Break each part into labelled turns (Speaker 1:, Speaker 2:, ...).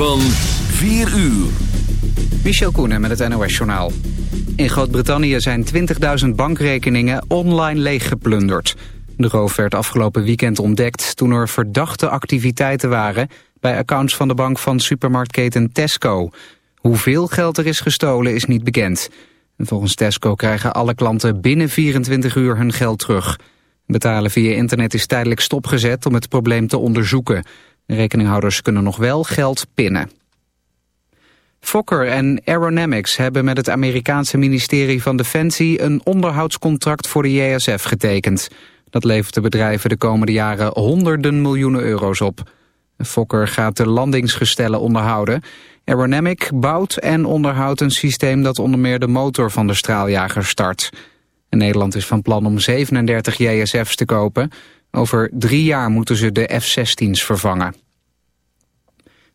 Speaker 1: van 4 uur.
Speaker 2: Michel Koenen met het NOS-journaal. In Groot-Brittannië zijn 20.000 bankrekeningen online leeggeplunderd. De roof werd afgelopen weekend ontdekt toen er verdachte activiteiten waren... bij accounts van de bank van supermarktketen Tesco. Hoeveel geld er is gestolen is niet bekend. volgens Tesco krijgen alle klanten binnen 24 uur hun geld terug. Betalen via internet is tijdelijk stopgezet om het probleem te onderzoeken. Rekeninghouders kunnen nog wel geld pinnen. Fokker en Aeronamics hebben met het Amerikaanse ministerie van Defensie een onderhoudscontract voor de JSF getekend. Dat levert de bedrijven de komende jaren honderden miljoenen euro's op. Fokker gaat de landingsgestellen onderhouden. Aeronamic bouwt en onderhoudt een systeem dat onder meer de motor van de straaljager start. Nederland is van plan om 37 JSF's te kopen. Over drie jaar moeten ze de F-16's vervangen.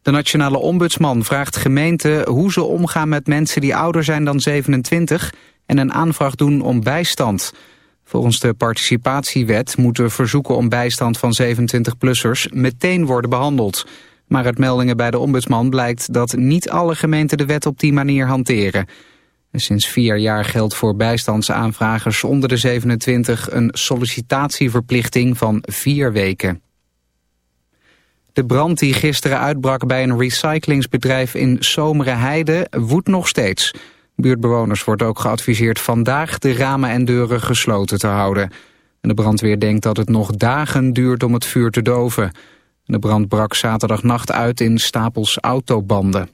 Speaker 2: De nationale ombudsman vraagt gemeenten hoe ze omgaan met mensen die ouder zijn dan 27 en een aanvraag doen om bijstand. Volgens de participatiewet moeten verzoeken om bijstand van 27-plussers meteen worden behandeld. Maar uit meldingen bij de ombudsman blijkt dat niet alle gemeenten de wet op die manier hanteren. Sinds vier jaar geldt voor bijstandsaanvragers onder de 27 een sollicitatieverplichting van vier weken. De brand die gisteren uitbrak bij een recyclingsbedrijf in Heide woedt nog steeds. Buurtbewoners wordt ook geadviseerd vandaag de ramen en deuren gesloten te houden. de brandweer denkt dat het nog dagen duurt om het vuur te doven. De brand brak zaterdagnacht uit in stapels autobanden.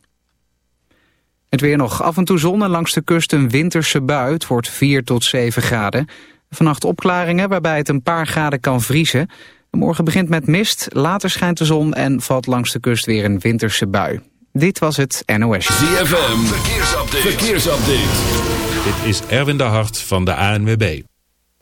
Speaker 2: Het weer nog af en toe zon en langs de kust een winterse bui. Het wordt 4 tot 7 graden. Vannacht opklaringen waarbij het een paar graden kan vriezen. Morgen begint met mist, later schijnt de zon en valt langs de kust weer een winterse bui. Dit was het NOS.
Speaker 1: ZFM, verkeersupdate. verkeersupdate.
Speaker 3: Dit is Erwin de Hart van de ANWB.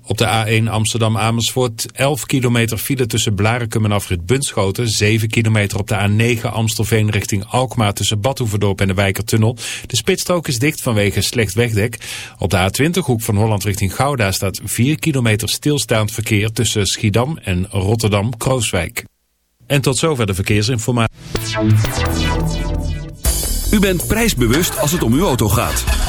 Speaker 3: Op de A1 Amsterdam-Amersfoort 11 kilometer file tussen Blarikum en Afrit Bunschoten. 7 kilometer op de A9 Amstelveen richting Alkmaar tussen Badhoevedorp en de Wijkertunnel. De spitsstrook is dicht vanwege slecht wegdek. Op de A20 hoek van Holland richting Gouda staat 4 kilometer stilstaand verkeer tussen Schiedam en Rotterdam-Krooswijk. En tot zover de verkeersinformatie.
Speaker 1: U bent prijsbewust als het om uw auto gaat.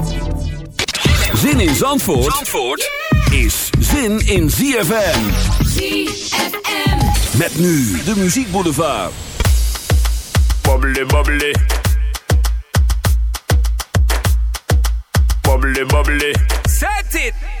Speaker 1: Zin in Zandvoort, Zandvoort is zin in ZFM.
Speaker 4: ZFM.
Speaker 1: Met nu de muziekboulevard.
Speaker 5: Bubbly, bubbly. Bubbly, bubbly. Set it!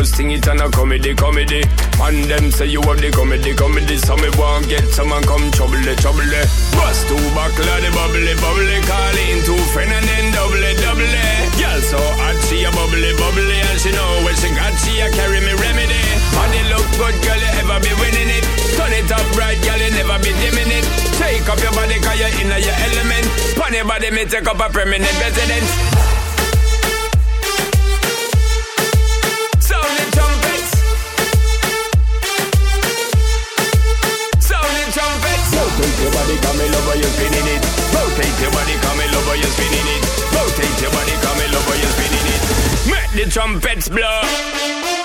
Speaker 5: Serious thing, it and a comedy, comedy. And them say you have the comedy, comedy. So me won't get someone come trouble, trouble. Bust two buckle the bubbly, bubbly. Call in two friend and then double, double. Girl so hot, she a bubbly, bubbly. And she know when she got, she a carry me remedy. And it look good, girl, you ever be winning it. Turn it up right, girl, you never be dimming it. Take up your body, cause you're in your element. Pon your body, me take up a permanent residence. Make the trumpets blow.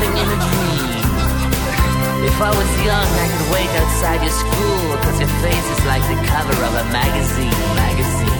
Speaker 6: In a dream. If I was young, I could wait outside your school, cause your face is like the cover of a magazine, magazine.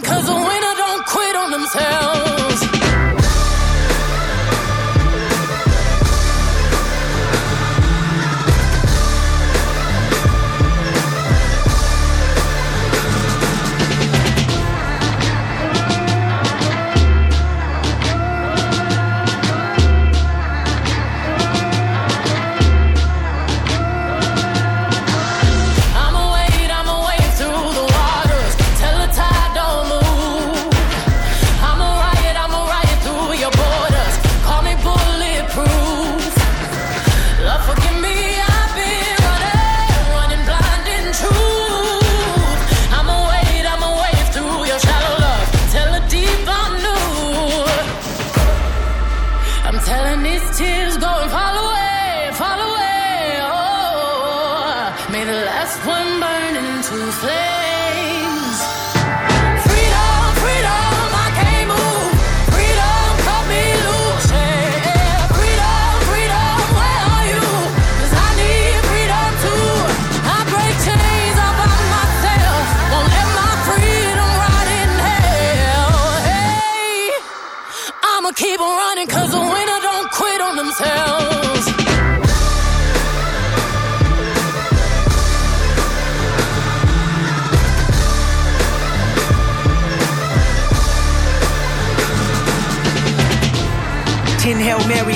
Speaker 7: cause the winner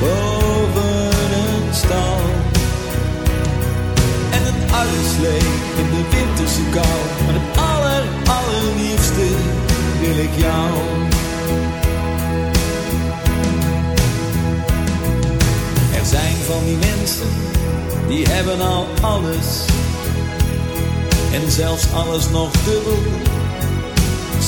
Speaker 8: Boven een stal. En een uitslee in de winterse kou. Maar het aller, allerliefste wil ik jou. Er zijn van die mensen, die hebben al alles. En zelfs alles nog dubbel.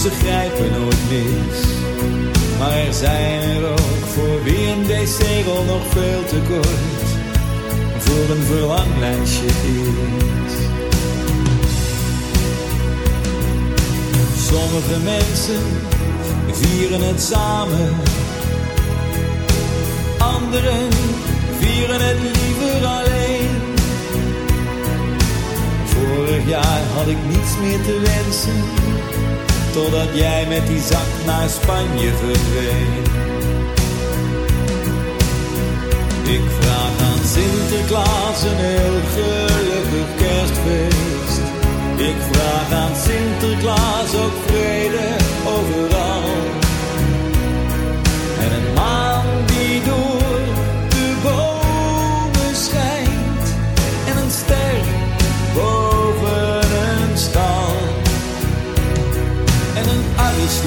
Speaker 8: Ze grijpen nooit mis. Maar er zijn er ook voor wie een decegel nog veel te kort voor een verlanglijstje is. Sommige mensen vieren het samen, anderen vieren het liever alleen. Vorig jaar had ik niets meer te wensen, totdat jij met die zak naar Spanje verdween. Ik vraag aan Sinterklaas een heel gelukkig kerstfeest. Ik vraag aan Sinterklaas ook vrede overal.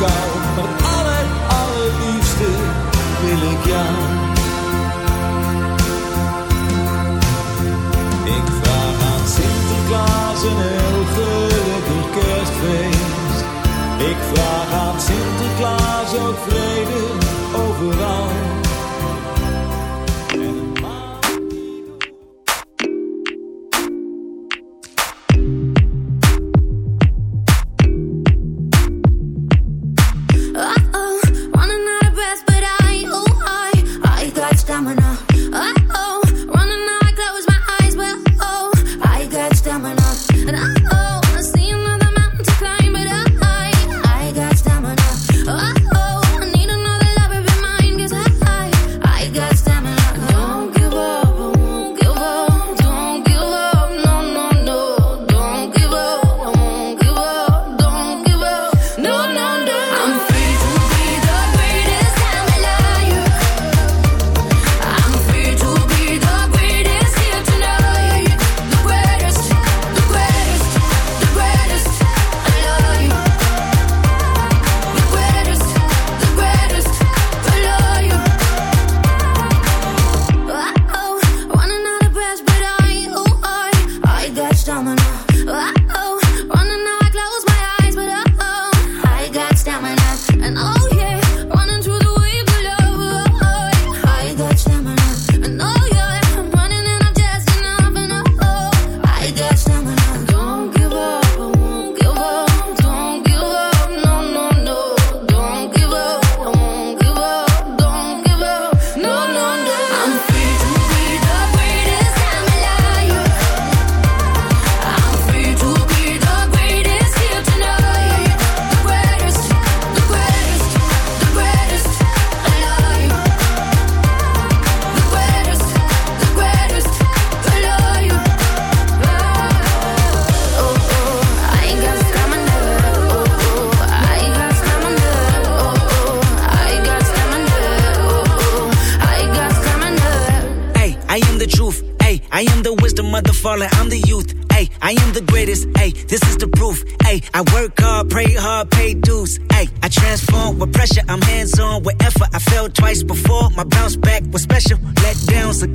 Speaker 8: Kou. Maar het aller, allerliefste wil ik jou. Ik vraag aan Sinterklaas een heel gelukkig kerstfeest. Ik vraag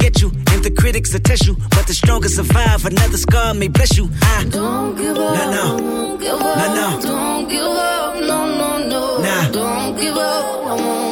Speaker 9: hit you, and the critics will test you, but the strongest survive. Another scar may bless you. I
Speaker 7: don't give up.
Speaker 9: No, no, no, no.
Speaker 7: Don't give up. No, no, no.
Speaker 9: Nah.
Speaker 7: Don't give up. I won't.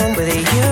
Speaker 10: with
Speaker 11: you.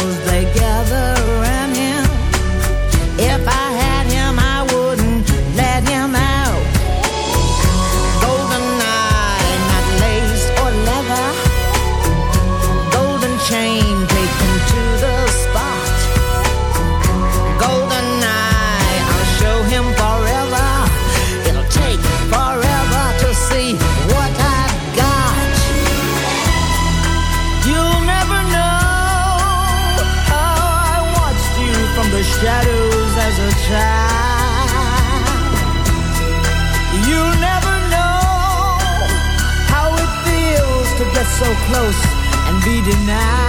Speaker 11: close and be denied.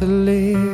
Speaker 12: to live.